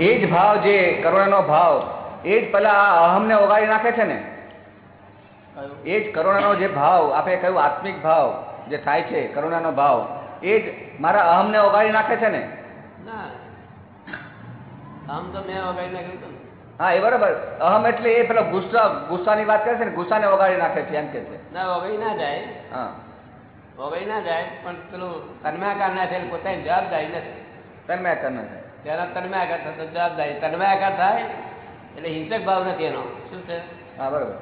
એ જ ભાવ જે કરુણાનો ભાવ એ જ પેલા આ અહમને ઓગાળી નાખે છે ને? એ જ કરુણાનો જે ભાવ આપણે કહ્યું આત્મિક ભાવ જે થાય છે કરુણાનો ભાવ એ જ મારા અહમને ઓગાળી નાખે છે ને? ના. આમ તો મેં વગાડી નાખ્યું હા એ બરાબર. અહમ એટલે એ પેલો ગુસ્સા ગુસ્સાની વાત કરે છે ને ગુસ્સાને ઓગાળી નાખે છે એમ કે છે. ના વગાડી ના જાય. હા. વગાડી ના જાય પણ પેલું તન્માકાર ના થાય એટલે પોતાની જવાબદારી નથી. તન્મય કરના થાય. તેના તન્માકાર થતો જવાબદારી. તન્માકાર થાય એટલે હિંસક ભાવ નથી એનો. શું છે? હા બરાબર.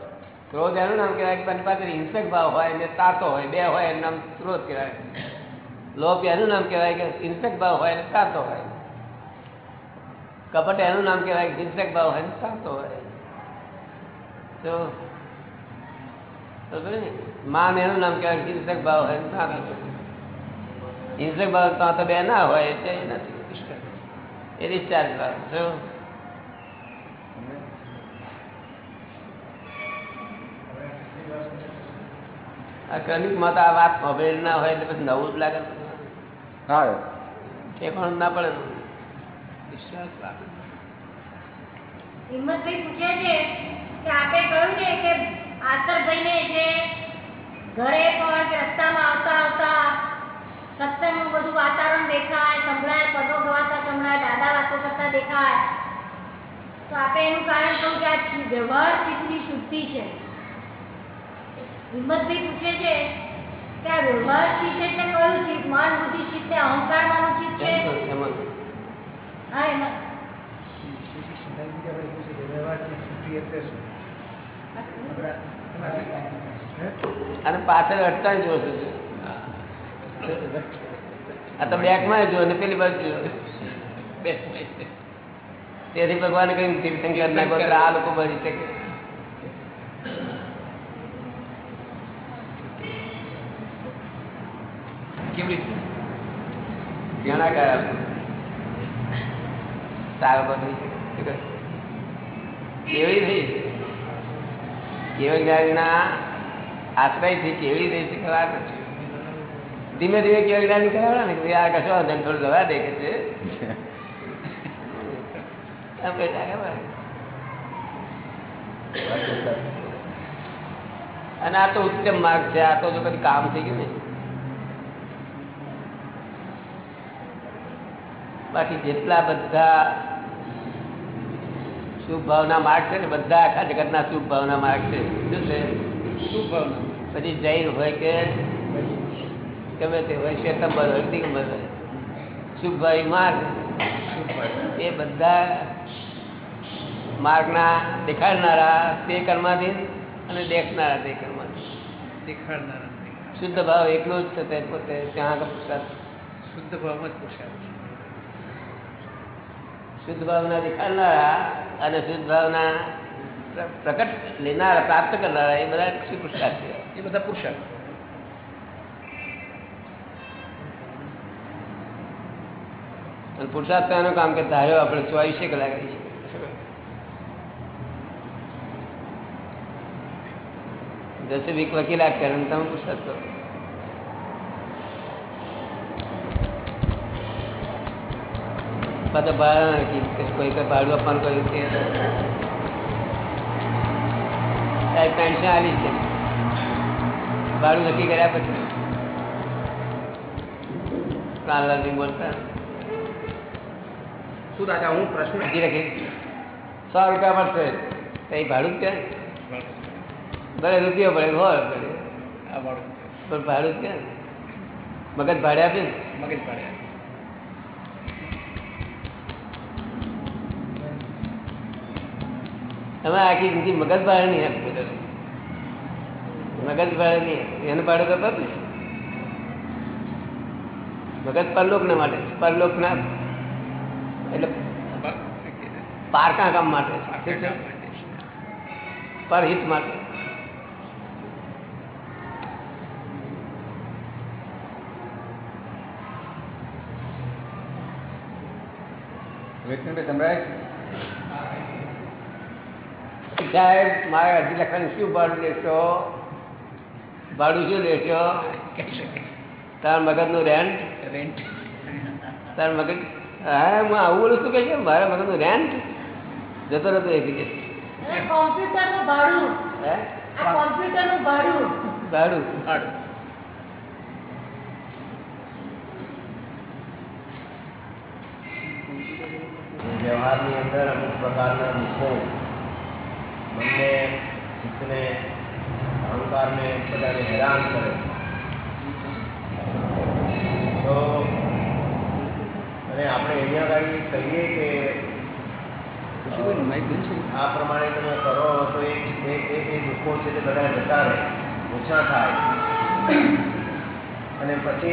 ક્રોધ એનું નામ કહેવાય કે પાસે હિંસક ભાવ હોય ને તાતો હોય બે હોય એનું નામ ક્રોધ કહેવાય. લોભ એનું નામ કહેવાય કે હિંસક ભાવ હોય ને તાતો હોય. કપટ એનું નામ કહેવાય કે હિંસક ભાવ હોય ને તાતો હોય. તો? માન એનું નામ કહેવાય હિંસક ભાવ હોય ને તાતો હિંસક ભાવ તો તો બે ના હોય એટલે એ નથી. એ ડિસ્ચાર્જ ભાવ શું આ ક્રમિકમાં તો આ વાત સાંભળેલી ના હોય એટલે પછી નવું જ લાગે હા ઠેકાણું ના પડે. વિશ્વાસ રાખો. હિંમતભાઈ પૂછે છે કે આપે કહ્યું ને કે આસરભાઈને જે ઘરે પણ રસ્તામાં આવતા આવતા સત્સંગનું બધું વાતાવરણ દેખાય સંભળાય પદો ગવાતા સંભળાય દાદા વાતો કરતા દેખાય. તો આપણે એનું કારણ કહું કે આ વ્યવહાર ચિત્તની શુદ્ધિ છે. હિંમતભાઈ પૂછે છે કે આ વ્યવહાર ચિત્ત એટલે કયું ચિત્ત મન બુદ્ધિ ચિત્ત અહંકાર માનું ચિત્ત છે? હા એમાં. અને પાછળ અડતાલીસ જોશે છે આ તો બેકમાં જો અને પેલી બાજુ. તેથી ભગવાને કહ્યું તીર્થંકર ના ગોત્ર આ લોકો બની શકે. કેવી ઘણા કયા થઈ શકે. કેવી કેવળ જ્ઞાનના આશ્રયથી કેવી થઈ છે નથી. ધીમે ધીમે કેવળ જ્ઞાની કરાવડા ને કે આ કશો વાંધો થોડું દવા દે કે છે. અને આ તો ઉત્તમ માર્ગ છે આ તો જો કદી કામ થઈ ગયું ને. બાકી જેટલા બધા શુભ ભાવના માર્ગ છે ને બધા આખા જગતના શુભ ભાવના માર્ગ છે. શું છે? શુભ ભાવના પછી જૈન હોય કે ગમે તે હોય શ્વેતંબર હોય દિગંબર હોય શુભભાવી માર્ગ. એ બધા માર્ગના દેખાડનારા તે કર્માધીન અને દેખનારા તે કર્માધીન દેખાડનારા. શુદ્ધ ભાવ એકલો જ થતો પોતે ત્યાં આગળ પુરુષાર્થ શુદ્ધ ભાવમાં જ પુરસાદ શુદ્ધ ભાવના દેખાડનારા અને શુદ્ધ ભાવના પ્ર- પ્રકટ લેનારા પ્રાપ્ત કરનારા એ બધા શ્રી પુરુષાર્થ છે. એ બધા પુરુષાર્થ. અને પુરુષાર્થ તો એનું કામ કે ધાર્યો આપણે ચોવીસે કલાક રહી શકીએ. દસે વીક વકીલાત કરે અને તમે પુરુષાર્થ કરો. પાછા ભાડા નાખી કે કોઈ કઈ ભાડું આપવાનું કહ્યું કે સાહેબ પેન્શન આલી છે. ભાડું નક્કી કર્યા પછી. પ્રાણલાલજી બોલતા શું દાદા હું પ્રશ્ન હજી રાખી. સો રૂપિયા પડશે તો એ ભાડું જ ક્યાં? ભલે રૂપિયો પડે સો પડે આ વાળું પણ ભાડું જ ક્યાં? મગજ ભાડે આપે ને? મગજ પાડ્યા તમે આખી જિંદગી મગજ ભાડે નહીં આપી બધા મગજ ભાડે નહીં આપી. એનું ભાડું તો આપે. મગજ પરલોકના માટે છે. પરલોકના એટલે પારકા કામ માટે છે. શું છે. પરહિત માટે. સાહેબ મારે અરજી લખવાનું શું ભાડું લેશો? ભાડું શું લેશો? તાર મગજનું રેન્ટ રેન્ટ તાર મગજ હા હું આવું બોલું છું કે છે મારા મગજનું રેન્ટ જતો રહેતો એક જગ્યાએ કોમ્પ્યુટરનું ભાડું. હે? કોમ્પ્યુટરનું ભાડું. ભાડું. ભાડું. વ્યવહારની અંદર અમુક પ્રકારના દુઃખો બંને ચિત્તને અહંકારને બધાને હેરાન કરે. તો અને આપણે અહીંયા આગળ કહીએ કે આ પ્રમાણે તમે કરો તો એ એ- દુઃખો છે તે બધા જતા રહે, ઓછા થાય. અને પછી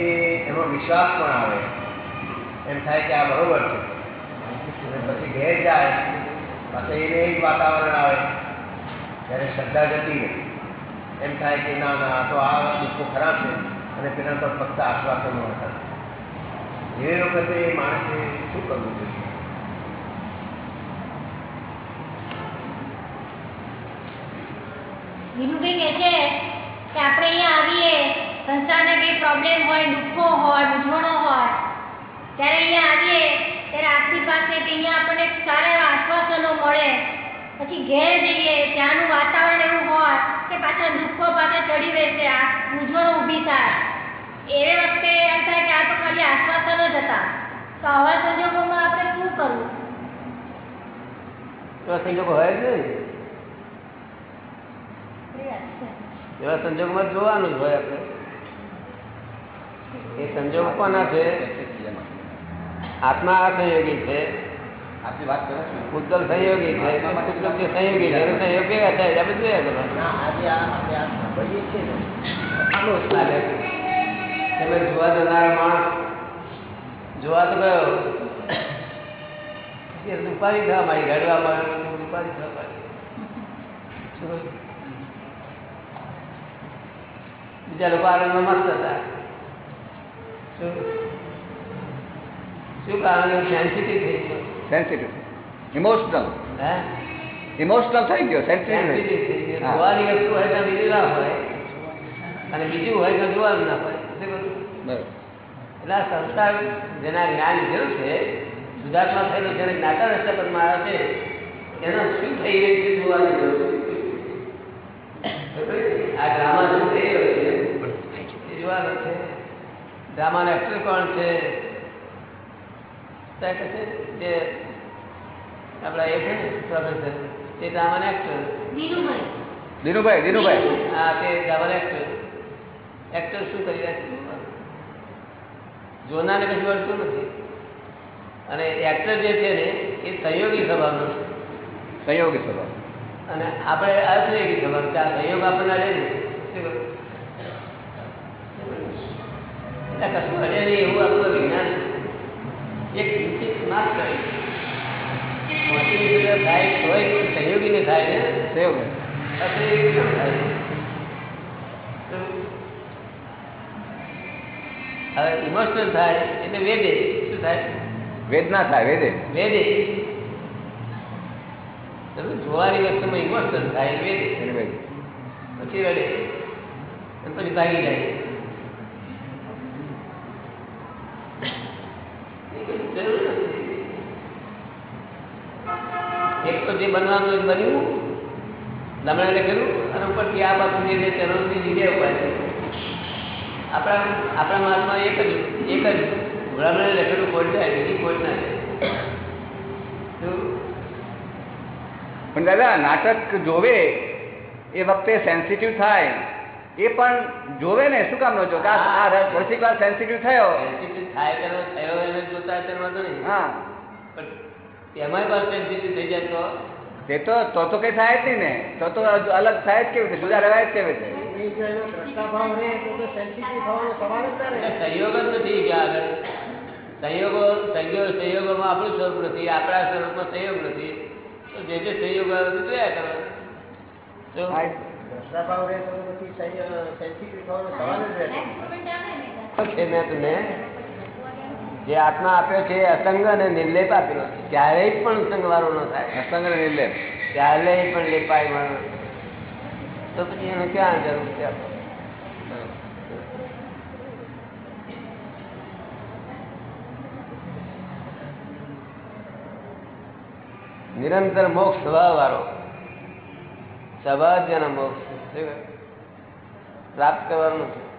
એમાં વિશ્વાસ પણ આવે. એમ થાય કે આ બરોબર છે. અને પછી ઘેર જાય, પાછા એને એ જ વાતાવરણ આવે ત્યારે શ્રદ્ધા જતી રહે. એમ થાય કે ના ના, આ તો આ દુઃખો ખરા છે અને પેલા તો ફક્ત આશ્વાસનો હતા એ વખતે એ માણસે શું કરવું જોઈએ? વિનુભાઈ કહે છે કે આપણે અહીંયા આવીએ સંસારને કંઈ પ્રોબ્લેમ હોય, દુઃખો હોય, મૂંઝવણો હોય, ત્યારે અહીંયા આવીએ, ત્યારે આપણી પાસે કે અહીંયા આપણને સારા એવા આશ્વાસનો મળે. પછી ઘેર જઈએ, ત્યાંનું વાતાવરણ એવું હોય કે પાછા દુઃખો પાછા ચડી રહેશે આ મૂંઝવણો ઊભી થાય. એ વખતે એમ થાય કે આ તો ખાલી આશ્વાસનો જ હતા. તો આવા સંજોગોમાં આપણે શું કરવું? સંજોગો હોય જ નહીં. એવા સંજોગમાં જોવાનું જ હોય આપણે. એ સંજોગ કોના છે? આત્મા સંયોગી છે. આપની વાત કરો છો. સંયોગી છે. જે સંયોગી સંયોગ થાય? આપણે જોયા કરવાનું. તમે જોવા જનારો માણસ જોવા તો ગયો. થવા માંડી રડવામાં થવા માંડી શું કહ્યું? બીજા લોકો આનંદમાં મસ્ત હતા. શું? કારણ? સેન્સિટિવ થઈ ગયો. સેન્સિટિવ ઇમોશનલ હે? ઇમોશનલ થઈ ગયો સેન્સિટિવ થઈ ગયો. જોવાની વસ્તુ હોય તો બીજું ના હોય. અને બીજું હોય તો જોવાનું ના હોય. બરાબર. એટલે આ સંસાર જેના જ્ઞાન લીધેલું છે સુધાર્થમાં થયેલું જેને જ્ઞાતા રસ્તા પર મારા છે એનો શું થઈ રહ્યું છે જોવાની જરૂર? છે. આ ડ્રામા શું થઈ રહ્યો? છે છે ડ્રામાનો એક્ટર કોણ છે? કહે છે જે આપણા એ છે ને પ્રોફેસર તે ડ્રામાના એક્ટર દિનુભાઈ. દિનુભાઈ દિનુભાઈ. હા તે ડ્રામાના એક્ટર એક્ટર શું કરી રહ્યા છે જોવાનું. જોનારને કશું વળતું નથી. અને એક્ટર જે છે ને એ સહયોગી સ્વભાવનો છે. સહયોગી સ્વભાવ. અને આપણે અસહયોગી સ્વભાવ છે આ સંયોગ આપણને અડે નહીં શું કહ્યું? એટલે કશું અડે નહીં એવું આપણું વિજ્ઞાન એક ના મોટી થાય તોય સંયોગીને થાય ને? કેમ થાય. હવે ઇમોશનલ થાય એટલે વેદે. શું થાય? વેદના થાય વેદે. વેદે. તમે જોવાની વસ્તુમાં ઇમોશનલ થાય વેદે. પછી રડે પછી ભાગી જાય એ કઈ જરૂર નથી. એક તો જે બનવાનું બન્યું. લમણે લખેલું અને ઉપરથી આ બાજુ જે તેનો બીજી બે છે આપણા આપણા માર્ગમાં એક જ એક જ. લમણે લખેલું કોટ જાય. બીજી કોટ ના પણ દાદા નાટક જોવે એ વખતે સેન્સિટિવ થાય. એ પણ જોવે ને શું કામ નો જો આ રસિક વાર સેન્સિટિવ થયો. સેન્સિટિવ થાય તેનો થયો એને જોતા તેનો વાંધો નહીં. હા. પણ એમાંય પણ સેન્સિટિવ થઈ જાય તો? તે તો તો તો કઈ થાય જ નહીં ને. તો તો અલગ થાય જ કેવી રીતે? જુદા રહેવાય જ કેવી રીતે? સંયોગ જ નથી ગયા આગળ. સંયોગો સંયોગ સંયોગોમાં આપણું સ્વરૂપ નથી આપણા સ્વરૂપમાં સંયોગ નથી. તો જે જે સંયોગ આવે તે જોયા કરો. છે મેં તમને જે આત્મા આપ્યો છે અસંગ અને નિર્લેપ આપેલો છે. ક્યારેય પણ સંગવાળો ન થાય. અસંગ અને નિર્લેપ. ક્યારેય પણ લેપાય વાળો તો પછી એને ક્યાં જરૂર છે નિરંતર મોક્ષ સ્વભાવ વાળો સ્વભાવ જેનો મોક્ષ છે? પ્રાપ્ત કરવાનું નથી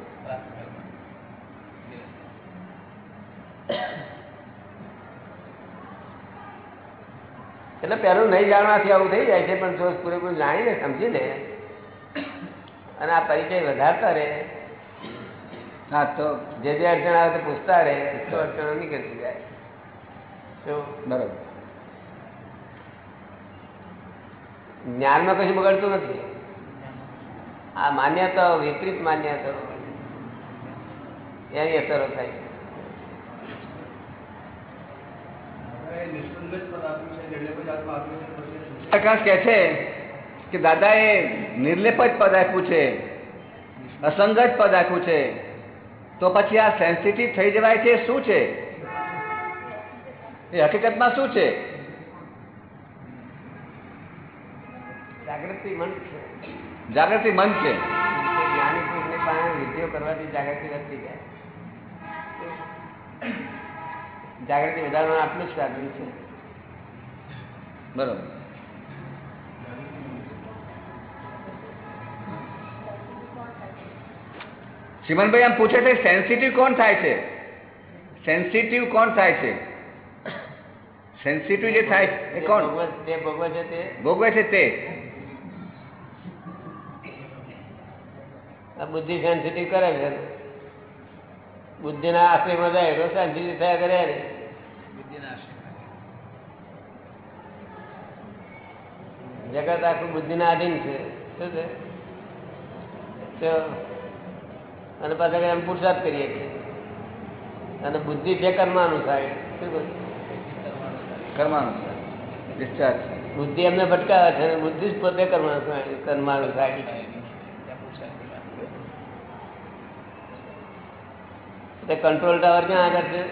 એટલે પહેલું નહીં જાણવાથી આવું થઈ જાય છે પણ જો પૂરેપૂરું જાણીને સમજી લે અને આ પરિચય વધારતા રહે. હા તો જે જે અડચણ આવે તો પૂછતા રહે તો અડચણો નીકળતી જાય. તો બરોબર. જ્ઞાનમાં કશું બગડતું નથી. આ માન્યતાઓ વિપરીત માન્યતાઓ. એની અસરો થાય છે. પ્રકાશ કહે છે કે દાદાએ નિર્લેપ જ પદ આપ્યું છે અસંગત પદ આપ્યું છે. તો પછી આ સેન્સિટિવ થઈ જવાય છે શું છે? એ હકીકતમાં શું છે? જાગૃતિ મન છે. જાગૃતિ મન છે. જ્ઞાની પુરુષની પાસે વિધિઓ કરવાથી જાગૃતિ વધતી જાય. જાગૃતિ વધારવાનું આટલું જ સાધન છે. બરોબર. શ્રીમનભાઈ આમ પૂછે છે સેન્સિટિવ કોણ થાય છે? સેન્સિટિવ કોણ થાય છે? સેન્સિટિવ જે થાય છે એ કોણ? તે ભોગવે છે તે. ભોગવે છે તે. આ બુદ્ધિ સેન્સિટિવ કરે છે. બુદ્ધિના આશ્રયમાં જાય તો શાંતિ થયા કરે ને. જગત આખું બુદ્ધિના આધીન છે. શું છે? અને પાછા એમ પુરસાદ કરીએ છીએ અને બુદ્ધિ છે કર્માનુસારી. શું કહ્યું કર્માનુસાર. ડિસ્ચાર્જ. બુદ્ધિ એમને ભટકાવે છે અને બુદ્ધિ જ પોતે કર્માનુસારી કર્માનુસારી છે ત્યાં પુરુષાર્થ કરવા. તે કંટ્રોલ ટાવર ક્યાં આગળ છે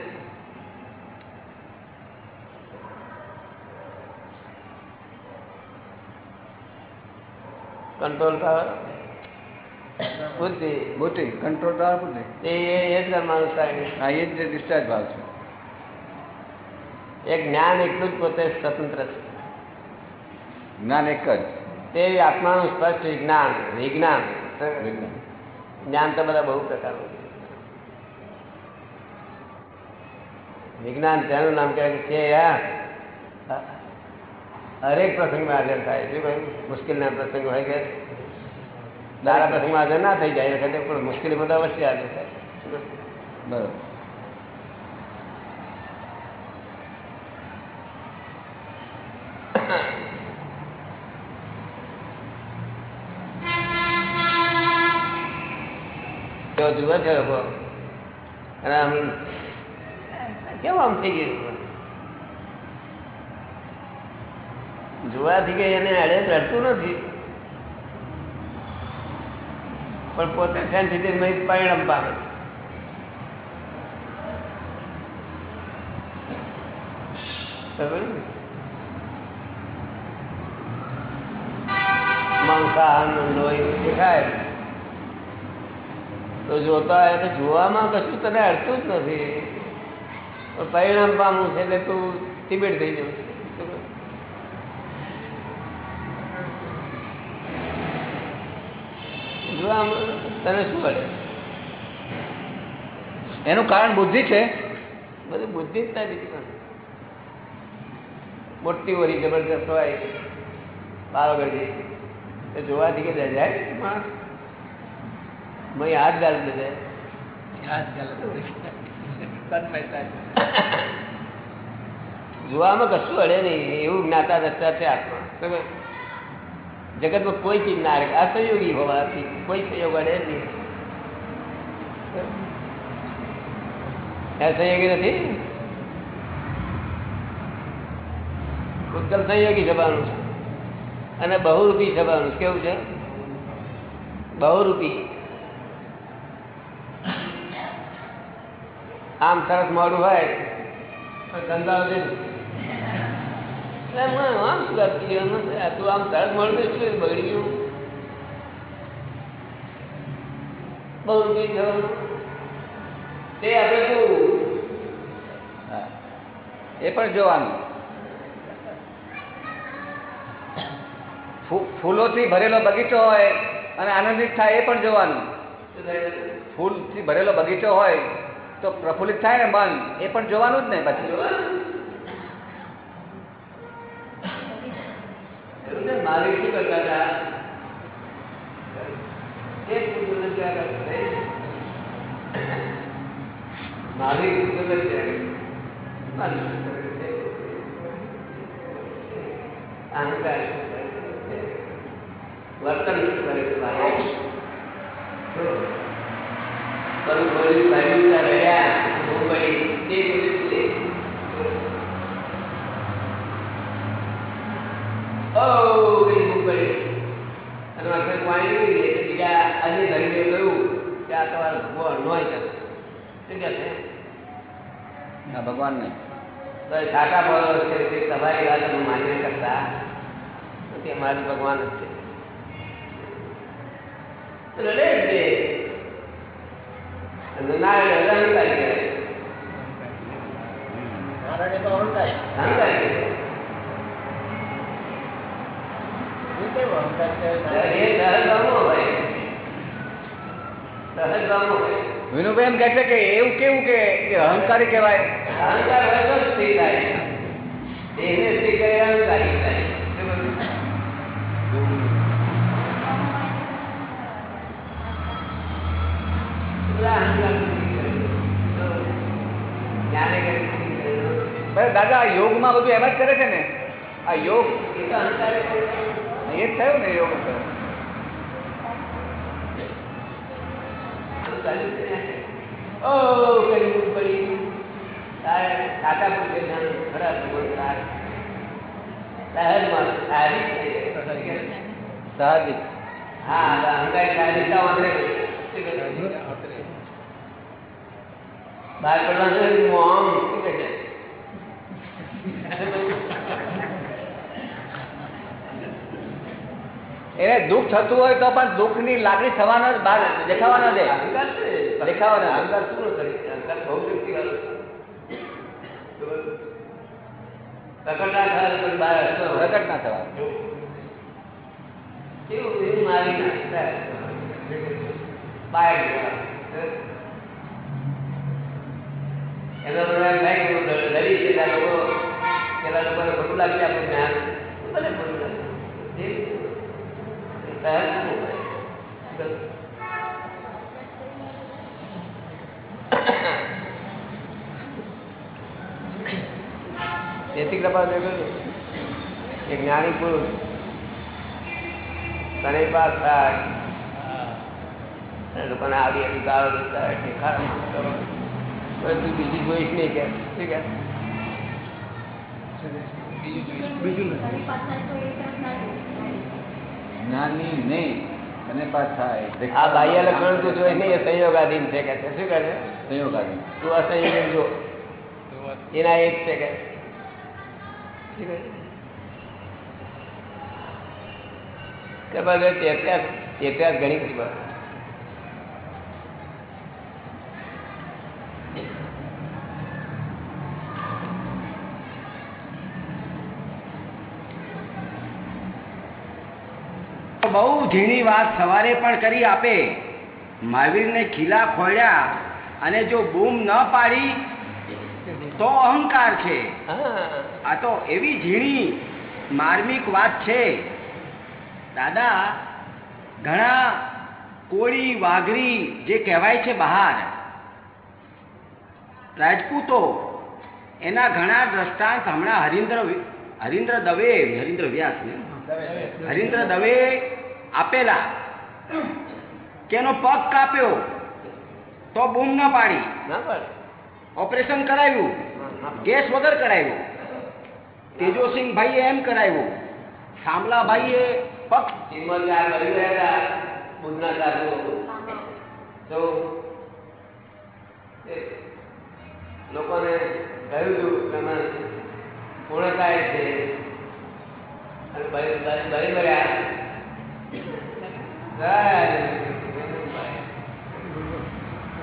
કંટ્રોલ ટાવર બુદ્ધિ બુદ્ધિ કંટ્રોલ ટાવર બુદ્ધિ તે એ એ જ કર્માનુસારી હા એ જ ડિસ્ચાર્જ ભાવ છે એક જ્ઞાન એટલું જ પોતે સ્વતંત્ર છે જ્ઞાન એક જ તે આત્માનું સ્પષ્ટ વિજ્ઞાન વિજ્ઞાન વિજ્ઞાન. જ્ઞાન તો બધા બહુ પ્રકારનું છે વિજ્ઞાન તેનું નામ કહેવાય કે છે હરેક પ્રસંગમાં હાજર થાય શું કહ્યું? મુશ્કેલના પ્રસંગ હોય કે? સારા પ્રસંગમાં હાજર ના થઈ જાય વખતે પણ મુશ્કેલી બધા વચ્ચે હાજર થાય. બરાબર. જુએ છે લોકો અને આમ કેવું આમ થઈ ગયું જોવાથી કે એને અડે રડતું નથી. પણ પોતે સેન્સિટિવ પરિણામ પામે દેખાય. તો જોતા હોય તો જોવામાં કશું તને અડતું જ નથી. પરિણામ પામવું છે એટલે તું તિબેટ થઈ જવું છે. શું તને શું કરે એનું કારણ બુદ્ધિ છે? બધી બુદ્ધિ જ ના બીજી પણ મોટી વરી જબરદસ્ત હોય પાવાગઢ એ જોવાથી કે જાય માણસ? મય હાથ ગાલ દે હાથ ગાલ જોવામાં કશું અડે નહીં. એવું જ્ઞાતા દસતા છે આત્મા. જગતમાં કોઈ ચીજ ના અડે. અસહયોગી હોવાથી કોઈ સહયોગ અડે નહીં. અસહયોગી નથી? ઉત્તમ સંયોગી થવાનું છે. અને બહુરૂપી થવાનું. કેવું છે? બહુરૂપી. આમ સરસ મોડું હોય. એટલે હું આમ શું કરતી તું આમ સરસ મોડું શું બગડી ગયું. સભાનું તે આપણે જોવું એ પણ જોવાનું. ફૂલોથી ભરેલો બગીચો હોય અને આનંદિત થાય એ પણ જોવાનું? ફૂલથી ભરેલો બગીચો હોય તો પ્રફુલ્લિત થાય ને મન એ પણ જોવાનું જ ને પછી. માલિક શું કરતા હતા એક પુરુષને ત્યાં આગળ માલિક પુરુષને ત્યાં આગળ. માલિક શું કરે છે? અહંકાર શું કરે છે? વર્તન શું કરે છે માલિક? શું? બધું બોલ્યું, ભાગ્યું, ત્યાં રહ્યા, બહુ પડી, તે બધું છે. ઓ પેલી બૂમ પડી. અને વખતે પાણી પી લે, એટલે બીજા અન્ય ધણીને કહ્યું કે આ તમારો ભગવાન નોય કરે. શું કહે છે? હા ભગવાન નહીં તો એ સાચા બોલો છે તે તમારી વાત અમે માન્ય કરતા તો તે મારું ભગવાન જ છે તો રડે જ તે. અને ના રડે તો અહંકારી કહેવાય. નારાયણે તો અહંકાર અહંકારી કહેવાય. એ કેમ અહંકાર કહેવાય? એ સહજભાવનો હોય સહજભાવનો હોય વિનુભાઈ એમ કહે છે કે એવું કેવું કે કે અહંકારી કહેવાય અહંકાર હોય તો જ સ્થિર થાય દેહને સ્થિર કરે એ અહંકારી થાય શું કહ્યું? પેલા અહંકાર સ્થિર કરે. તો જ્ઞાને કરે સ્થિર કરે. બસ દાદા આ યોગમાં બધું એમ જ કરે છે ને? આ યોગ એ તો. અહંકારે એ જ થયું ને યોગ છે. સાહજિક હા અહંકારી સાહજિકતા બહાર પડવાનું મોમ શું કહે છે? એને દુઃખ થતું હોય તો પણ દુઃખની લાગણી થવાનો જ બહાર દેખાવાનો દે અહંકાર છે. દેખાવા ના દે. અહંકાર શું કરે? અહંકાર બહુ શક્તિવાળો છે. પ્રકટ ના ના થવા. એનો એમ થાય લોકો પેલા લોકોને ખોટું લાગશે આપણું જ્ઞાન મને ખોટું લાગે. એ સહજ શું હોય? તેથી કૃપા કે જ્ઞાની પુરુષ તને પાસ થાય. લોકોને આવી આવી ગાળો દેતા હોય, ઠેકાણું બીજી જોઈશ નહીં કે, શું કે? બીજું. જ્ઞાની નહીં આ બાહ્ય લક્ષણ તું જોઈ નહીં એ સંયોગાધીન છે કે છે? શું કરે સંયોગ આવી તું અસંયોગ જો. એના એક છે કે. શું કહે? ઘણી બધે ચેત્યા ચેત્યા ઘણી ખરી વાત બહુ ઝીણી વાત સવારે પણ કરી આપે. મહાવીરને ખીલા ખોલ્યા અને જો બૂમ ન પાડી તો અહંકાર છે. આ તો એવી ઝીણી માર્મિક વાત છે. દાદા ઘણા કોળી વાઘરી જે કહેવાય છે બહાર રાજપૂતો એના ઘણા દ્રષ્ટાંત હમણાં હરિન્દ્ર હરિન્દ્ર દવે હરિન્દ્ર વ્યાસ ને? હરિન્દ્ર દવે આપેલા. કેનો પગ કાપ્યો તો બૂમ ના પાડી. ના પડે. ઓપરેશન કરાવ્યું. ગેસ વગર કરાવ્યું. તેજોસિંહભાઈએ એમ કરાવ્યું શામલાભાઈએ પગ લોકોને કહ્યું હતું કે પૂર્ણકાય છે. અને બળી મર્યા.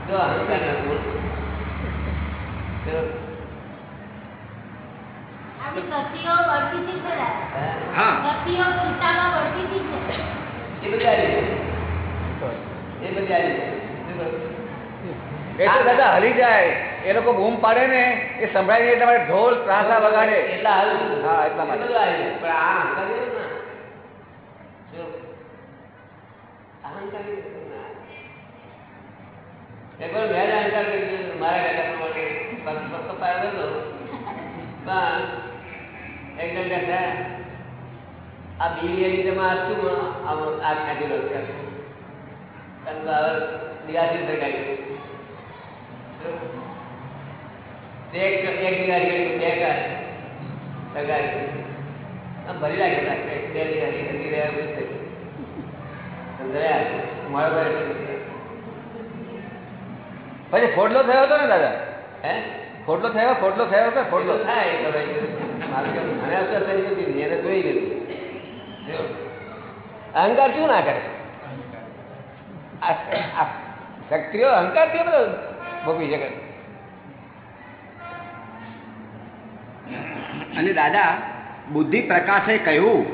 જો અહંકાર ના ગુણ એ તો દાદા હલી જાય એ લોકો બૂમ પાડે ને એ સંભળાય નહીં તમારે ઢોલ ત્રાસા વગાડે એટલા હા, એટલા માટે. પણ આ અહંકારી રહ્યો ને શું? અહંકારી રહ્યો ને. મેં અહંકાર કરી દીધો. મારા કાકા પ્રમાણે પગ પગ પાયો હતો. પણ આ બીડી એની તમે આ આમ આગ ખાધેલો છે. કારણ કે હવે દિવાળી સગાઈ એક એક દિવાળી બે કર ભરી લાગે બે દિવાળી હતી રહ્યા સમજાયા મારો ભાઈ પછી ખોડલો થયો હતો ને દાદા? હે? ખોડલો થયો ખોડલો થયો કે ખોડલો ખોટલો થાય તો મને અસર થઈ એને જોઈ લીધી અહંકાર શું ના કરે? આ અહંકાર શક્તિઓ અહંકારથી બધો ભોગવી શકે. અને દાદા બુદ્ધિ પ્રકાશે કહ્યું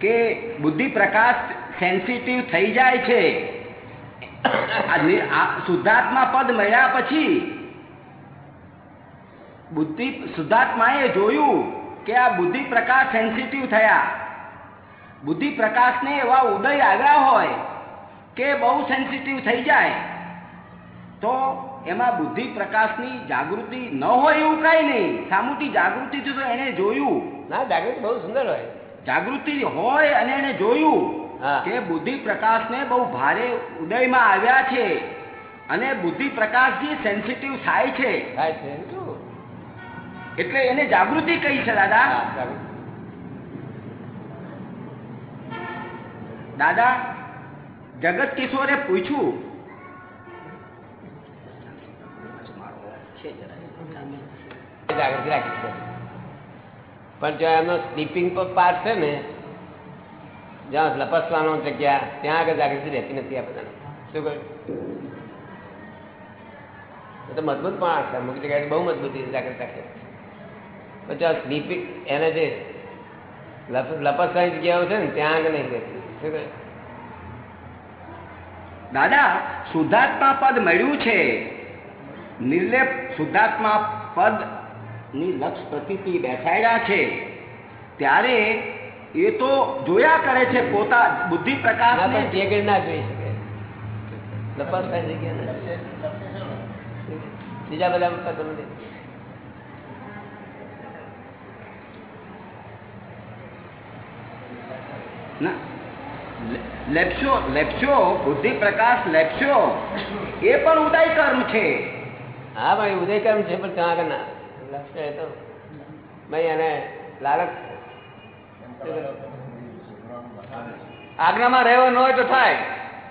કે બુદ્ધિ પ્રકાશ સેન્સિટિવ થઈ જાય છે. શુદ્ધાત્મા પદ મળ્યા પછી બુદ્ધિ શુદ્ધાત્માએ જોયું કે આ બુદ્ધિ પ્રકાશ સેન્સિટિવ થયા. બુદ્ધિ પ્રકાશને એવા ઉદય આવ્યા હોય કે બહુ સેન્સિટિવ થઈ જાય. તો એમાં બુદ્ધિ પ્રકાશની જાગૃતિ ન હોય એવું કઈ નહીં. સામુટી જાગૃતિથી તો એને જોયું. ના જાગૃતિ બહુ સુંદર હોય. જાગૃતિ હોય અને એને જોયું. કે બુદ્ધિ પ્રકાશ ને બહુ ભારે ઉદયમાં આવ્યા છે અને બુદ્ધિ પ્રકાશ જે સેન્સિટિવ થાય છે એટલે એને જાગૃતિ કહી છે દાદા. દાદા જગત કિશોરે પૂછ્યું. પણ જો એમનો સ્લીપિંગ પાર્ટ છે ને જ્યાં લપસવાનો જગ્યા ત્યાં આગળ જાગૃતિ રહેતી નથી આ બધાને. શું કહ્યું? તો મજબૂત પણ છે. અમુક જગ્યાએ બહુ મજબૂતી જાગૃત રાખે પણ જ્યાં સ્લીપિંગ એને જે લપ- લપસવાની જગ્યાઓ છે ને, ત્યાં આગળ નહીં રહેતી. શું કહ્યું? દાદા, શુદ્ધાત્મા પદ મળ્યું છે. નિર્લેપ શુદ્ધાત્મા પદની લક્ષ પ્રતીતિ બેસાડ્યા છે. ત્યારે એ તો જોયા કરે છે પોતા બુદ્ધિ પ્રકાશ ના જોઈ શકે. લપસવાની જગ્યા બીજા બધા લેપશો ના. લે- લેપ્સો લેપ્સો બુદ્ધિ પ્રકાશ લેપશો એ પણ ઉદય કર્મ છે. હા ભાઈ ઉદયકર્મ છે પણ ત્યાં આગળ ના. લક્ષ્ય તો. ભાઈ એને લાલચ આજ્ઞામાં રહેવો ન હોય તો થાય.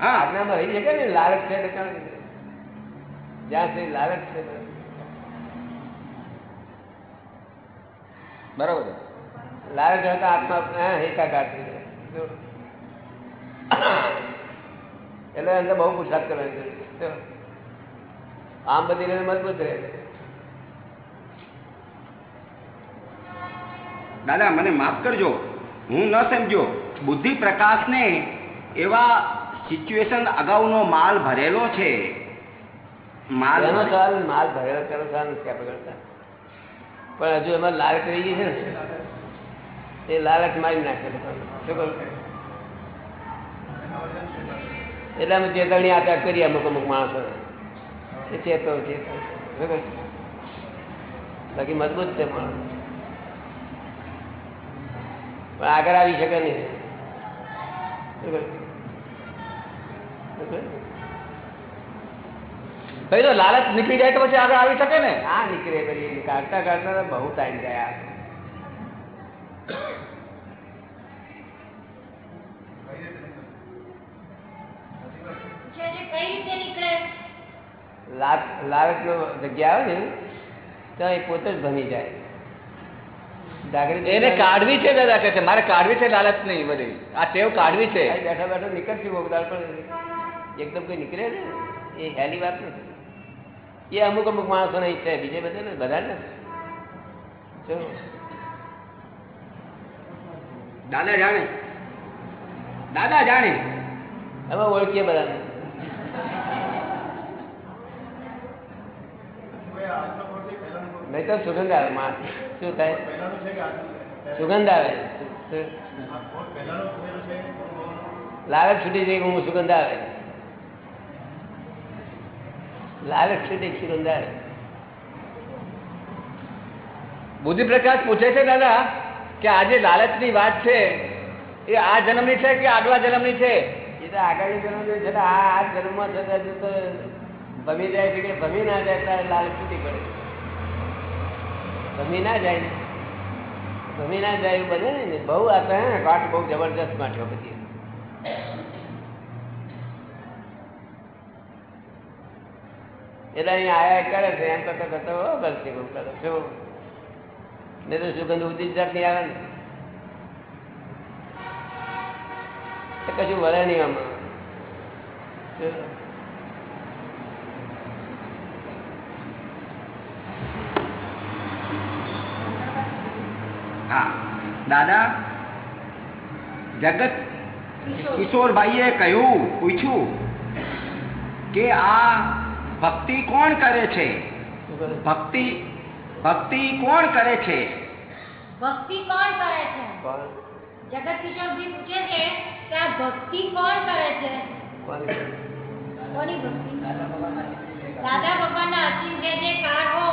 હા આજ્ઞામાં રહી શકે ને લાલચ છે જ્યાં સુધી લાલચ છે બરાબર. લાલચ હોય તો આત્મા એકાકાર થઈ જાય એટલે અંદર બહુ પુરસાદ કરવાની જરૂર છે. આમ બધી રીતે મજબૂત રહે. દાદા મને માફ કરજો. હું ન સમજો. બુદ્ધિ પ્રકાશને એવા સિચ્યુએશન અગાઉનો માલ ભરેલો છે. માલ માલ ભરેલો તેનો નથી આપણે કરતા. પણ હજુ એમાં લાલચ રહી ગઈ છે ને. એ લાલચ મારી નાખે. શું એટલે અમે ચેતવણી આપ્યા કરીએ અમુક અમુક માણસો. એ ચેતવ ચેતવ બાકી મજબૂત છે માણસ પણ આગળ આવી શકે નહીં. ભાઈ તો લાલચ નીકળી જાય તો પછી આગળ આવી શકે ને? આ નીકળે પછી. કાઢતા કાઢતા તો બહુ ટાઈમ જાય આ. નો જગ્યા આવે ને તો એ પોતે જ ભમી જાય. જાગૃતિ એને કાઢવી છે દાદા કે છે મારે કાઢવી છે લાલચ નહીં બધી. આ ટેવ કાઢવી છે. બેઠા બેઠા નીકળશે વગદાર પણ એકદમ કોઈ નીકળે ને એ હેલી વાત નથી. એ અમુક અમુક માણસોને છે બીજે બધે ને બધા ને જો. દાદા જાણે. દાદા જાણે. અમે ઓળખીએ બધાને. નહીં તો સુગંધ આવે માં શું થાય? સુગંધ આવે લાલચ છૂટી જઈ હું સુગંધ આવે લાલચ છૂટી સુગંધ આવે બુદ્ધિ પ્રકાશ પૂછે છે, દાદા, કે આજે લાલચની વાત છે, એ આ જન્મની છે કે આગલા જન્મની છે? એ તો આગામી જન્મ છે આ આ જન્મમાં જતા જો ભમી જાય છે કે ભમી ના જાય ત્યારે લાલચ છૂટી પડે ભમી ના જાય ને. ભમી ના જાય એવું બને ને બહુ આ તો હે કાટ બહુ જબરજસ્ત કાઢ્યો પછી એટલે અહીંયા આયા કરે છે, એમ કરતા કરતા બહુ ગલતી બહુ કરે શું નહીં તો સુગંધ ઉદી જાતની આવે ને. એ કશું વળે નહીં આમાં. હા દાદા જગત કિશોરભાઈએ કહ્યું પૂછ્યું કે આ ભક્તિ કોણ કરે છે? શું કરે? ભક્તિ ભક્તિ કોણ કરે છે? ભક્તિ કોણ કરે છે? કોણ? જગત કિશોરજી પૂછે છે કે આ ભક્તિ કોણ કરે છે? કોણ? કરે? કોની ભક્તિ? દાદા ભગવાનના અસીમ જે જે કારણો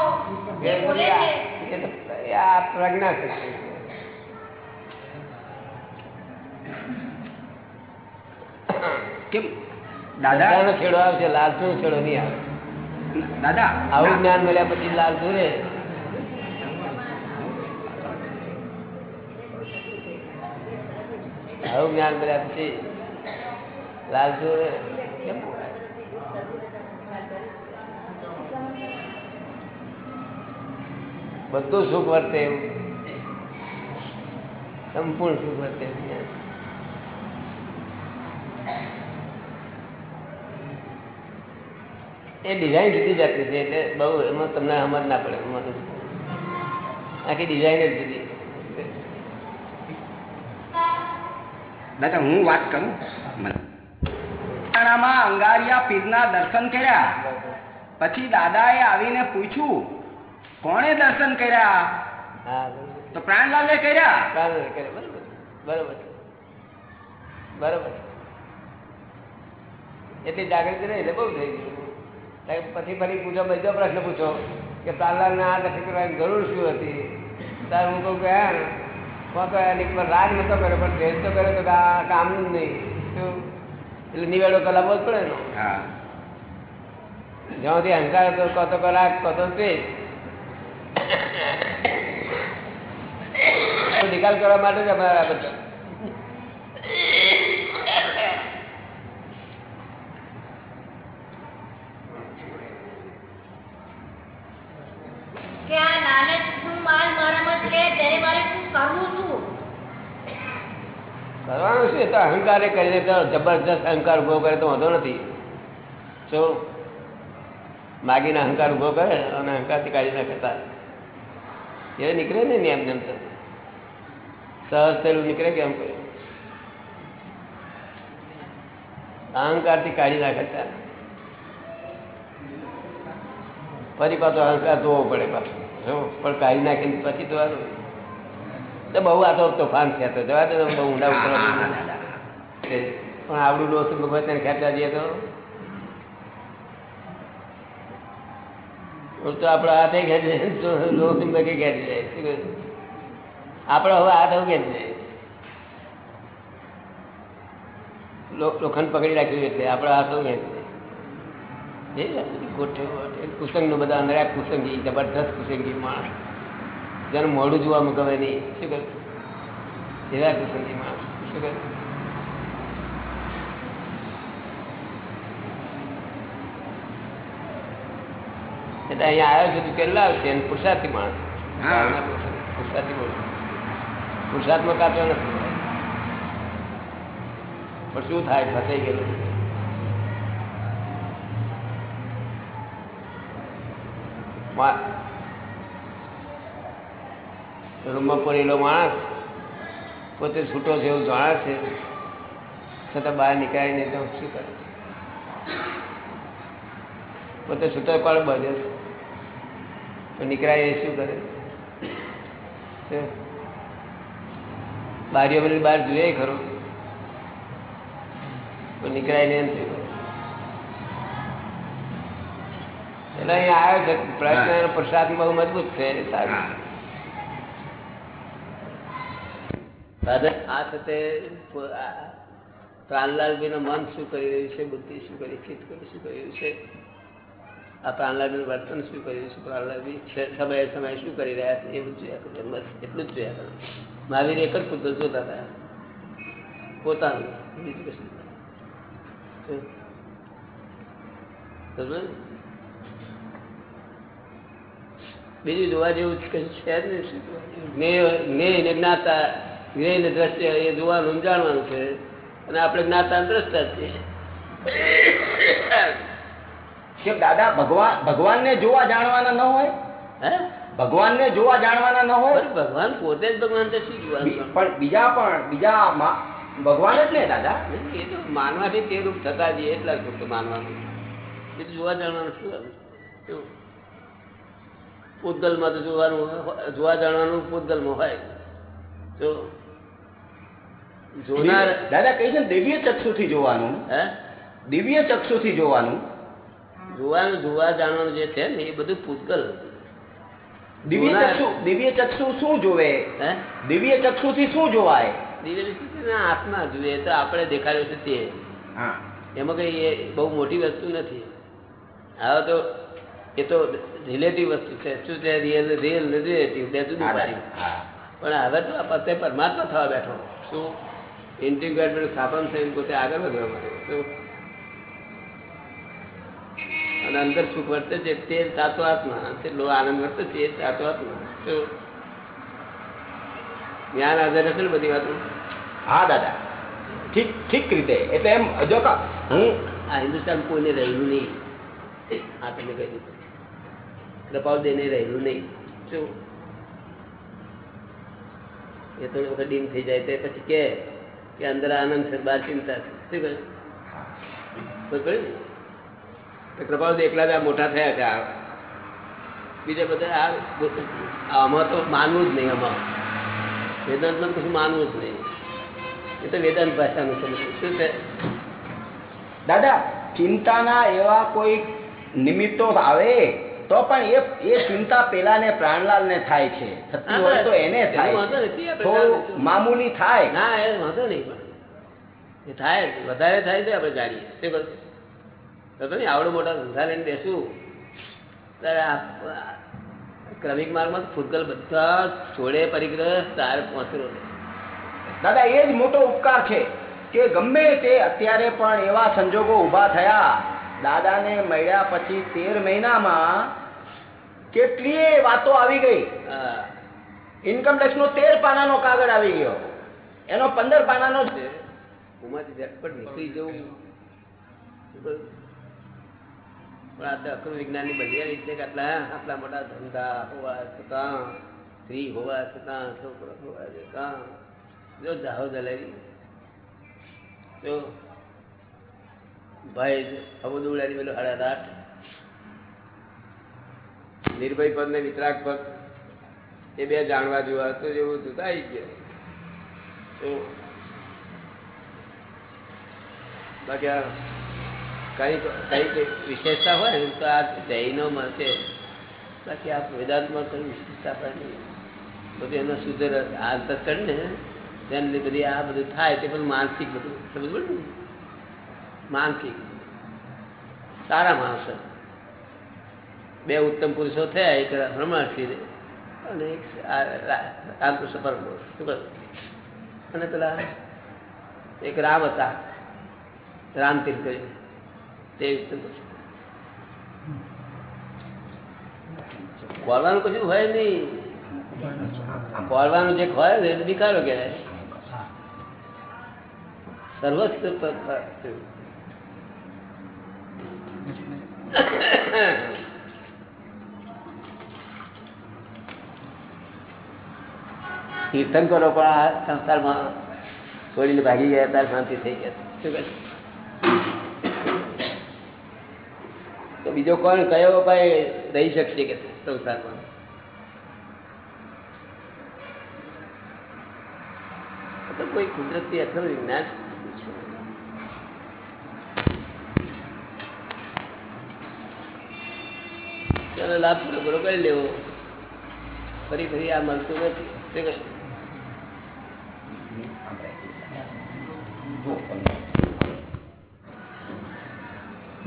જે એ બોલે બધી છે. આ- એ તો એ આ પ્રજ્ઞા શક્તિ કેમ? દાદા? નો છેડો આવશે લાલચનો છેડો નહીં આવે. દાદા આવું જ્ઞાન મળ્યા પછી લાલચું રે આવું જ્ઞાન મળ્યા પછી લાલચું રે કેમ? બધું સુખ વર્તે એવું. સંપૂર્ણ સુખ વર્તે એવું એ ડિઝાઇન જુદી જાતની છે એટલે બહુ એમાં તમને સમજ ના પડે એમાં તો આખી ડિઝાઇન જ જુદી. દાદા હું વાત કરું? મને. મહેસાણામાં અંગારિયા પીરના દર્શન કર્યા. પછી દાદાએ આવીને પૂછ્યું કોણે દર્શન કર્યા? તો પ્રાણલાલે કર્યા બરાબર બરોબર. બરોબર. એટલી જાગૃતિ રહી એટલે બહુ થઈ ગયું. પછી ફરી પૂછો બીજો પ્રશ્ન પૂછો કે પ્રાણલાલને આ દર્શન કરવાની જરૂર શું હતી? ત્યારે હું કહું કે હા કોણ તો એની પર રાગ નતો કર્યો પણ દ્વેષ તો કર્યો તો કે આ કામનું જ નહીં. શું? એટલે નિવેડો કલાવો જ પડે ને. હા. જ્યાં અહંકાર હતો કતો કલાક કતો દ્વેષ નિકાલ કરવા માટે જ અમારા બધા કે આ લાલચનું માલ છે ત્યારે શું કરવું શું એ કરીને જબરજસ્ત અહંકાર ઊભો કરે તો વાંધો નથી. જો માગીને અહંકાર ઊભો કરે અને અહંકારથી કાઢી નાખતા એ નીકળે ને એમ જેમ તો સહજ થયેલું નીકળે કેમ કરે? અહંકારથી કાઢી નાખતા ફરી પાછો અહંકાર ધોવો પડે પાછો. પણ કાઢી નાખીને પછી તો બહુ આ તો તોફાન છે તો જવા દે બહુ ઊંડા ઉતરવા પણ આવડું લોસું ભગવાન તેને ખેંચવા દઈએ તો? તો આપણે હાથે ખેંચી જાય લોસું બગી ખેંચી જાય. શું? આપણો હવે હાથ હવે ખેંચી જાય? લોખંડ પકડી રાખ્યું એટલે આપણે હાથ હવે ખેંચી એ કુસંગનું બધા અંદર કુસંગી જબરદસ્ત કુસંગી માણસ જેનું મોઢું જોવામાં ગમે નહીં. શું કરું? એવા કુસંગી માણસ શું કરું? એટલે અહીંયા આવ્યો છું તું કેટલા આવશે? એને પુરસાદથી માણસ. પુરસાદથી બોલું. પુરુષાર્થમાં કાચો નથી. પણ શું થાય? ફસાઈ ગયેલું. રૂમમાં પડેલો માણસ પોતે છૂટો છે એવું જાણે છે. છતાં બહાર નીકળાય નહીં તો શું કરે? પોતે છૂટો પણ બધે. છે પણ નીકળાય એ શું કરે? બારીઓ બધી બહાર જોઈએ ખરું. પણ નીકળાય નહીં એમ શું અહીંયા આવ્યો છે પ્રયત્ન પ્રસાદ બહુ મજબૂત છે આ સાથે પ્રાણલાલભાઈ નું મન શું કરી રહ્યું છે બુદ્ધિ શું કરી ચિત્ત શું કરી રહ્યું છે? આ પ્રાણલાલભાઈ વર્તન શું કરી રહ્યું છે? પ્રાણલાલભાઈ સમયે સમયે શું કરી રહ્યા છે? એવું જોયા કરો બસ એટલું જ જોયા કરો. મહાવીર એક જ પુત્ર જોતા હતા પોતાનું બીજું કશું બીજું જોવા જેવું કશું છે જ નહીં ને જ્ઞાતા જ્ઞેય ને દ્રષ્ટિ એ જોવાનું જાણવાનું છે. અને આપણે જ્ઞાતા દ્રષ્ટા છીએ. દાદા ભગવાન ભગવાનને જોવા જાણવાના ન હોય? હે? ભગવાનને જોવા જાણવાના ન હોય? ભગવાન પોતે જ ભગવાન તો શું જોવાનું? પણ બીજા પણ બીજા ભગવાન જ ને દાદા? એ તો માનવાથી તે રૂપ થતા જઈએ એટલા માનવાનું. બીજું જોવા જાણવાનું શું? પૂતગલમાં તો જોવાનું જોવા જાણવાનું પૂતગલમાં હોય. જો જોનાર દાદા કહે છે દિવ્ય ચક્ષુથી જોવાનું. હે? દિવ્ય ચક્ષુથી જોવાનું. જોવાનું જોવા જાણવાનું જે છે ને એ બધું પૂતગલ. દિવ્ય ચક્ષુ દિવ્ય ચક્ષુ શું જોવે? હે? દિવ્ય ચક્ષુથી શું જોવાય? દિવ્ય દૃષ્ટિના આત્મા જોઈએ તો આપણે દેખાડ્યું છે તે. હા. એમાં કઈ બહુ મોટી વસ્તુ નથી. હવે તો એ તો રિલેટિવ વસ્તુ છે. શું છે? રિયલ રિયલ રિલેટિવ બે જુદી પાડી પણ હવે તો પોતે પરમાત્મા થવા બેઠો. શું? ઇન્ટિગ્રેટેડ સ્થાપન થઈને પોતે આગળ વધવા માંડ્યો. શું? અને અંદર સુખ વર્તે છે. તે સાચો આત્મા. તેટલો આનંદ વર્તે છે એ સાચો આત્મા. શું? જ્ઞાન આધાર હશે ને બધી વાતો? હા દાદા. ઠીક ઠીક રીતે. એટલે એમ જો હું આ હિન્દુસ્તાન કોઈને રહેલું નહીં. આ તમે કહી દીધું. કૃપાલ દેને રહેલું નહીં. શું એ થોડી વખત ડીમ થઈ જાય તે પછી કે કે અંદર આનંદ છે બહાર ચિંતા છે. શું કહે ને? તો કૃપાલ એકલા જ આ મોટા થયા છે આ બીજા બધા આ આમાં તો માનવું જ નહીં આમાં. વેદાંતમાં કશું માનવું જ નહીં. એ તો વેદાંત ભાષાનું છે. શું છે? દાદા ચિંતાના એવા કોઈ નિમિત્તો આવે? તો પણ એ એ ચિંતા પ્રાણલાલ ને થાય છે. થતી હોય તો એને થાય થોડું મામૂલી થાય. ના એ વાંધો નહીં પણ એ થાય વધારે થાય છે આપણે જાણીએ તે બસ. તો નહીં આવડો મોટા ધંધા લઈને બેસું. ત્યારે ક્રમિક માર્ગમાં ફૂટકલ બધા છોડે પરિગ્રહ તાર પહોંચેલો દાદા એ જ મોટો ઉપકાર છે કે ગમે તે અત્યારે પણ એવા સંજોગો ઊભા થયા દાદાને મળ્યા પછી તેર મહિનામાં કેટલીય વાતો આવી ગઈ. ઇન્કમ ટેક્સ નો તેર પાનાનો કાગળ આવી ગયો. એનો પંદર પાનાનો નીકળી જવું. પણ આ તો અક્રમ વિજ્ઞાનની બલિયારી છે કે આટલા આટલા મોટા ધંધા હોવા છતાં સ્ત્રી હોવા છતાં છોકરો હોવા છતાં. જો જાહો દલારી જો ભાઈ અબુ દુવડાની પેલું આઠ નિર્ભય પદ ને વિતરાગ પદ. એ બે જાણવા જેવા તો જેવું હતું આવી ગયો. બાકી કઈ કઈ વિશેષતા હોય તો આ જૈનોમાં છે. બાકી આ વેદાંતમાં કઈ વિશેષતા પણ નહીં. બધું એનો શુદ્ધ રસ આ અંતસ્કરણ ને તેની બધી આ બધું થાય તે બધું માનસિક બધું સમજ પડે ને? માનસિક સારા માણસો. બે ઉત્તમ પુરુષો થયા એક રમણસિંહ અને એક રામકૃષ્ણ પરમહંસ અને પેલા એક રામ હતા. રામ તીર્થ કરીને. તે ઉત્તમ પુરુષ. બોલવાનું કશું હોય નહીં. બોલવાનું જે હોય ને એ વિકારો કહેવાય. સર્વસ્વ પર- તીર્થંકરો પણ આ સંસારમાં છોડીને ભાગી ગયા ત્યારે શાંતિ થઈ ગયા. તો બીજો કોણ? કયો ભાઈ રહી શકશે કે સંસારમાં? કોઈ કુદરતી અસર વિજ્ઞાન ચાલો લાભ પૂરો પૂરો કરી લેવો. ફરી ફરી આ મળતું નથી?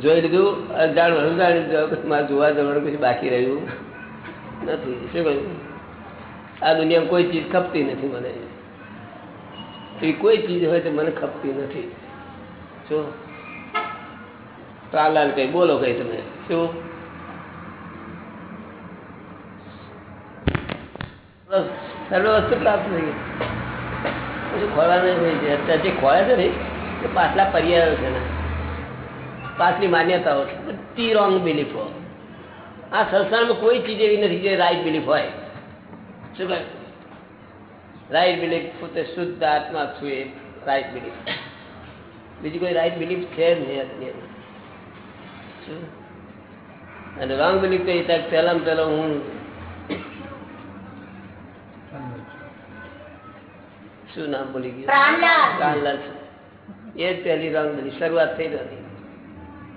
જોઈ લીધું? અજાણ અજાણ મારે જોવા જવાનું કશું બાકી રહ્યું નથી. શું કહ્યું આ દુનિયામાં કોઈ ચીજ ખપતી નથી મને. એવી કોઈ ચીજ હોય તો મને ખપતી નથી. શું પ્રાલાલ કઈ બોલો કઈ તમે. શું બસ સર્વ વસ્તુ પ્રાપ્ત થઈ ગઈ પછી ખોળવાના થઈ છે. અત્યારે જે ખોળે છે ને, એ પાછલા પર્યાયો છે ને. પાછલી માન્યતાઓ છે. બધી રોંગ બિલીફો આ સંસારમાં કોઈ ચીજ એવી નથી જે રાઈટ બિલીફ હોય. શું કહે? રાઈટ બિલીફ પોતે શુદ્ધ આત્મા છું એ રાઈટ બિલીફ બીજી કોઈ રાઈટ બિલીફ છે જ નહીં આ દુનિયામાં શું? અને રોંગ બિલીફ કઈ ત્યાં પહેલામાં પહેલા હું શું નામ બોલી ગયું? પ્રાણલાલ. એ જ પહેલી રોંગ બની. શરૂઆત થઈ નથી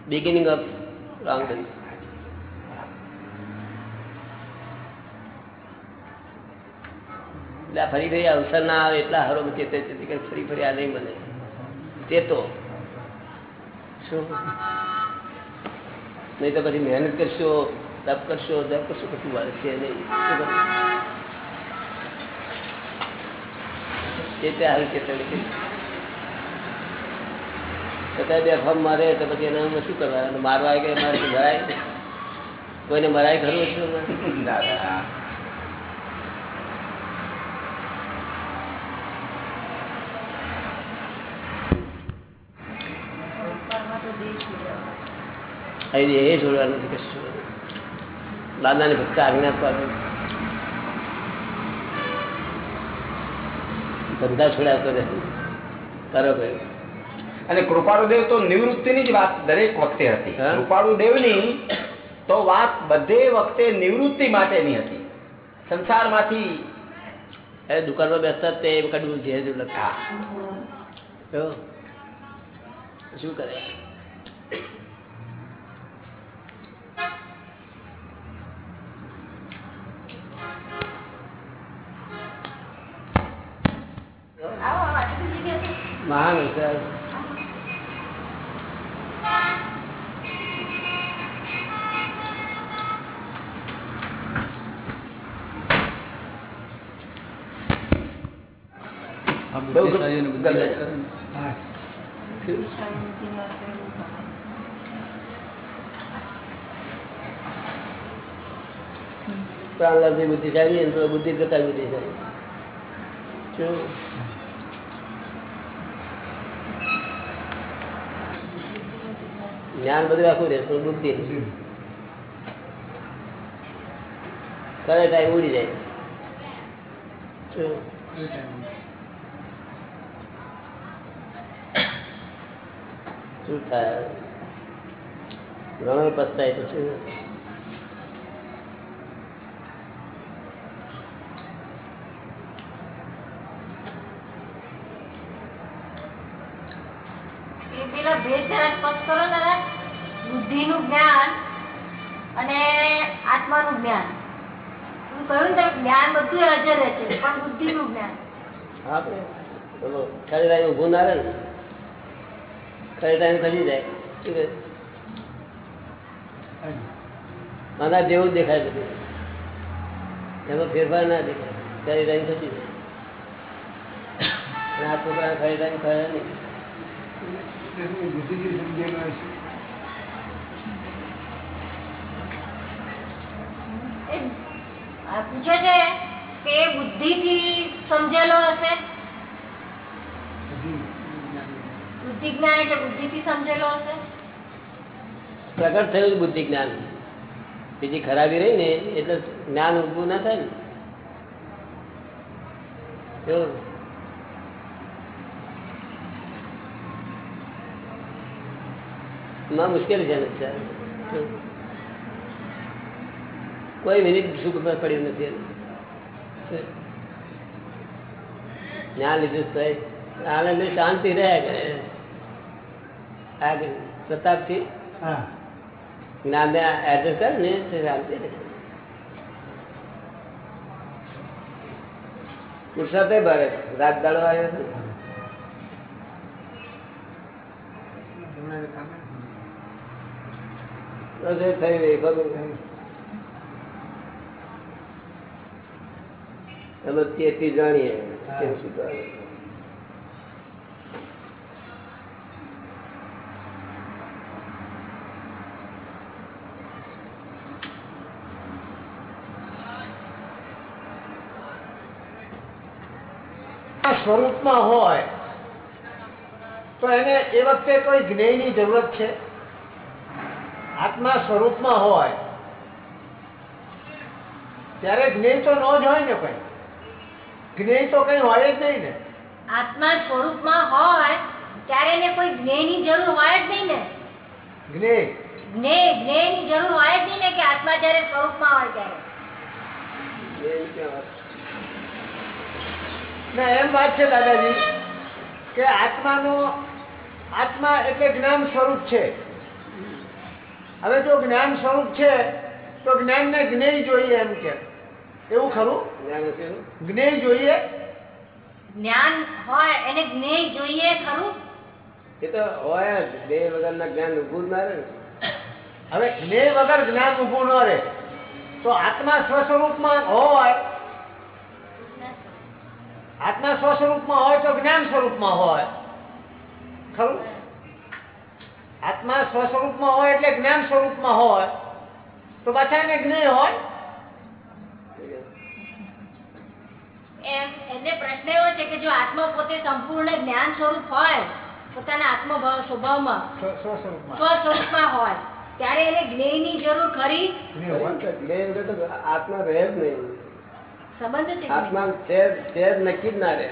બિગિનિંગ ઓફ રોંગ બની એટલે ફરી ફરી અવસર ના આવે એટલા હારો ચેતે કે ફરી ફરી આ નહીં બને. ચેતો શું? નહીં તો પછી મહેનત કરશો તપ કરશો તપ કરશો કશું વાળશે નહીં. શું કરશો? બે ફોર્મ મારે તો પછી એના શું કરવાનું મારવા કે મારે ભરાય. કોઈને મરાય ખરું છું એ છોડવાનું છે કશું દાદાને ભક્ત આજ્ઞા પાડે ધંધા છોડ્યા તો રહે. કરો ભાઈ. અને કૃપાળુદેવ તો નિવૃત્તિની જ વાત દરેક વખતે હતી? કૃપાળુદેવની તો વાત બધે વખતે નિવૃત્તિ માટેની હતી. સંસારમાંથી એ દુકાનમાં બેસતા તે કડવું છે શું કરે? પ્રાણલાલજી બુદ્ધિશાળી અને પેલો બુદ્ધિ કરતા બુદ્ધિશાળી શું જ્ઞાન બધું આખું રહે પણ બુદ્ધિ કરે ટાઈમ ઉડી જાય. શું શું થાય? ઘણો પસ્તાય તો શું? આત્માનું જ્ઞાન. હું કહ્યું ને જ્ઞાન બધું હાજર રહે છે પણ જ્ઞાન. ઊભું ના રહે ને? ખરી ટાઈમ ખરી જાય. શું કહે? આના જેવું જ દેખાય બધું. એમાં ફેરફાર ના દેખાય. ટાઈમ ખસી જાય. આ છોકરા ખરી ટાઈમ ખરા નહીં. પૂછે છે કે બુદ્ધિથી સમજેલો હશે? બુદ્ધિ જ્ઞાન એટલે બુદ્ધિથી સમજેલો હશે? પ્રગટ થયું બુદ્ધિ જ્ઞાન બીજી ખરાબી રહી ને એટલે જ્ઞાન ઊભું ના થાય ને. માં મુશ્કેલી છે ને. કોઈ મિનિટ સુખમાં પડ્યું નથી એને. જ્ઞાન લીધું તો આનંદ શાંતિ રહ્યા કરે આ પ્રતાપથી હા જ્ઞાનને એડજસ્ટ કરે ને તો શાંતિ રહે પુરુષાર્થ ભારે રાત દાડો આવ્યો છે રસોઈ થઈ ગઈ ખરું અમે તેથી જાણીએ કેમ આ સ્વરૂપમાં હોય તો એને એ વખતે કોઈ જ્ઞેયની જરૂરત છે? આત્મા સ્વરૂપમાં હોય ત્યારે જ્ઞેય તો ન જ હોય ને કઈ. જ્ઞેય તો કઈ હોય જ નહીં ને. આત્મા સ્વરૂપમાં હોય ત્યારે એને કોઈ જ્ઞેયની જરૂર હોય જ નહીં ને. જ્ઞેય. જ્ઞેય જ્ઞેયની જરૂર હોય જ નહીં ને કે આત્મા જ્યારે સ્વરૂપમાં હોય ત્યારે. ના એમ વાત છે દાદાજી કે આત્માનો આત્મા એટલે જ્ઞાન સ્વરૂપ છે. હવે જો જ્ઞાન સ્વરૂપ છે તો જ્ઞાનને જ્ઞેય જોઈએ એમ કે. એવું ખરું? જ્ઞાન હશે જ્ઞેય જોઈએ? જ્ઞાન હોય એને જ્ઞેય જોઈએ ખરું? એ તો હોય જ. બે વગરના જ્ઞાન ઉભું ના રહે. હવે જ્ઞેય વગર જ્ઞાન ઉભું ન રહે. તો આત્મા સ્વસ્વરૂપમાં હોય. આત્મા સ્વસ્વરૂપમાં હોય તો જ્ઞાન સ્વરૂપમાં હોય. ખરું? આત્મા સ્વસ્વરૂપમાં હોય એટલે જ્ઞાન સ્વરૂપમાં હોય. તો પાછા એને જ્ઞેય હોય? એમ એટલે પ્રશ્ન એવો છે કે જો આત્મા પોતે સંપૂર્ણ જ્ઞાન સ્વરૂપ હોય પોતાના આત્મભાવ સ્વભાવમાં સ્વ- સ્વરૂપમાં હોય ત્યારે એને જ્ઞેયની જરૂર ખરી? જ્ઞેય આત્મા રહે જ નહીં. સંબંધ છે આત્મા છે છે નક્કી જ ના રહે.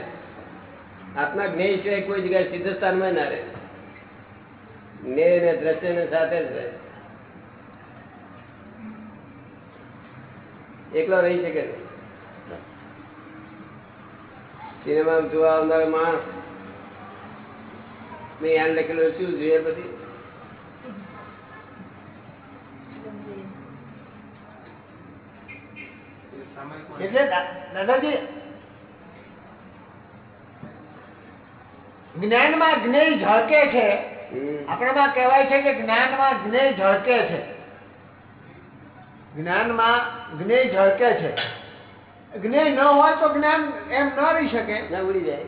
આત્મા જ્ઞેય સિવાય કોઈ જગ્યાએ સિદ્ધ સ્થાનમાં ના રહે. જ્ઞેય ને દ્રશ્ય ને સાથે જ રહે. એકલો રહી શકે નહીં સિનેમા જોવા આવનાર માણસ. મેં યાદ લખેલું શું જોઈએ પછી? એટલે દાદાજી. જ્ઞાનમાં જ્ઞેય ઝળકે છે. આપણામાં કહેવાય છે કે જ્ઞાનમાં જ્ઞેય ઝળકે છે. જ્ઞાનમાં જ્ઞેય ઝળકે છે. જ્ઞેય ન હોય તો જ્ઞાન એમ ન રહી શકે. ના ઉડી જાય.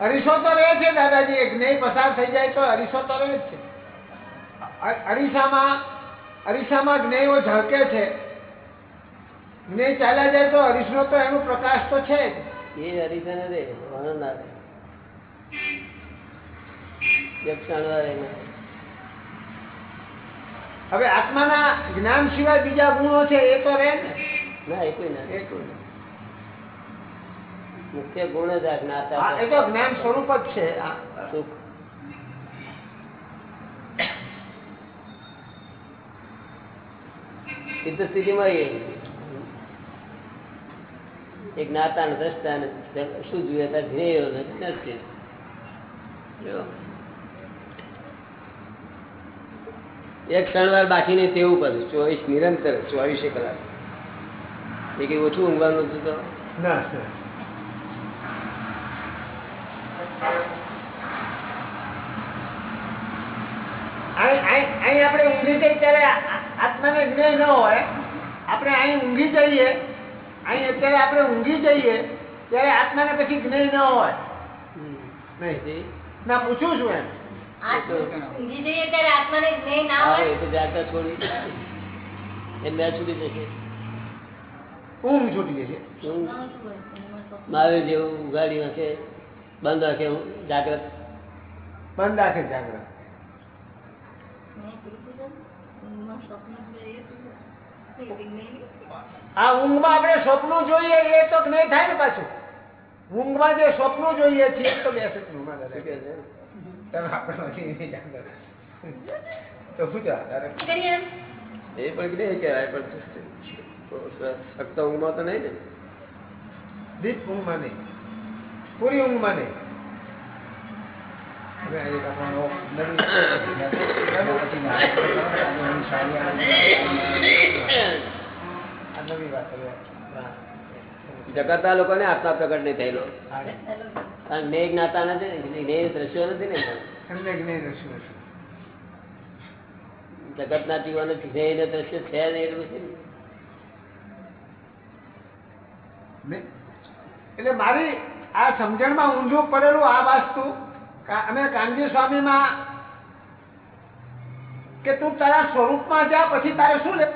અરીસો તો રહે છે દાદાજી જ્ઞેય પસાર થઈ જાય તો અરીસો તો રહે જ છે. અરીસામાં અરીસામાં જ્ઞેયો ઝળકે છે. જ્ઞેય ચાલ્યા જાય તો અરીસનો તો એનો પ્રકાશ તો છે જ. એ અરીસાને રે વર્ણન ના રે ના. હવે આત્માના જ્ઞાન સિવાય બીજા ગુણો છે એ તો રહે ને? ના એ કોઈ ના એ કોઈ મુખ્ય ગુણ જ આ એ તો જ્ઞાન સ્વરૂપ જ છે સુખ. સિદ્ધ સ્થિતિમાં એ એ જ્ઞાતા ને દ્રષ્ટા ને શું જોઈએ ત્યાં ધ્યેયો ને એક ક્ષણવાર બાકી નહીં તેવું કરું. ચોવીસ નિરંતર ચોવીસે કલાક? એ કઈ ઓછું ઊંઘવાનું હતું તો. અહીં આપણે ઊંઘી જઈએ ત્યારે આત્માને જ્ઞાન ન હોય. આપણે અહીં ઊંઘી જઈએ. અહીં અત્યારે આપણે ઊંઘી જઈએ ત્યારે આત્માને પછી જ્ઞાન ન હોય. નહીં. ના પૂછું છું એમ. આત્મા ઊંઘી જઈએ ત્યારે આત્માને જ્ઞેય ના હા, હોય. એ તો જાતા છોડી એ મેં છૂટી જશે ઊંઘ છૂટી જશે હું એમાં શું હોય? એમાં સ્વપ્ન. મહાવીર જેવું ઉગાડી નાખે બંધ રાખે જાગ્રત. બંધ રાખે જાગ્રત? આ ઊંઘમાં આપણે સ્વપ્ન જોઈએ એ તો નહીં થાય ને પાછું. ઊંઘમાં જે સ્વપ્ન જોઈએ છીએ તો બેસે તમે આપણે નથી જાણતા. તો શું છે તારે? કરીએ એમ? એ પણ નહીં કહેવાય પણ સખ્ત ઊંઘમાં તો નહીં ને દીપ ઊંઘમાં નહીં પૂરી ઊંઘમાં નહીં હવે એક આપણો નવી આ નવી વાત. જગતના લોકોને આત્મા પ્રગટ નહીં થયેલો. કારણ જ્ઞેય જ્ઞાતા નથી ને જ્ઞેય દ્રશ્યો નથી ને. જગતના જીવન ને દ્રશ્ય છે ને એટલું છે એટલે મારી આ સમજણમાં ઊંધું પડેલું આ વાસ્તુ અમે કાનજી સ્વામીમાં કે તું તારા સ્વરૂપમાં જા પછી તારે શું લે